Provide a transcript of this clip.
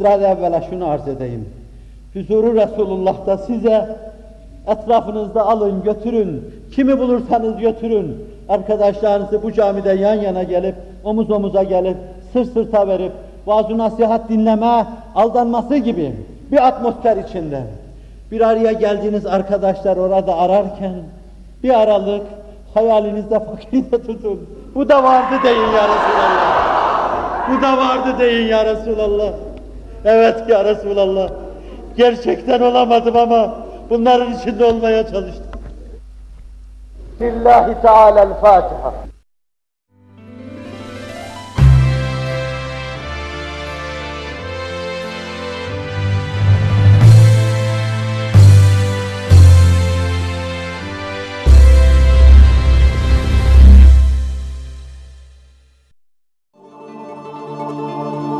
Biraz evvela şunu arz edeyim. Huzuru Resulullah'ta size etrafınızda alın götürün. Kimi bulursanız götürün. Arkadaşlarınızı bu camide yan yana gelip, omuz omuza gelip, sırt sırta verip, vaaz nasihat dinleme, aldanması gibi bir atmosfer içinde. Bir araya geldiğiniz arkadaşlar orada ararken, bir aralık hayalinizde fakiri tutun. Bu da vardı deyin ya Resulallah. Bu da vardı deyin ya Resulallah. Evet ya Resulallah. Gerçekten olamadım ama bunların içinde olmaya çalıştım. Lillahi Teala'l Fatiha. Thank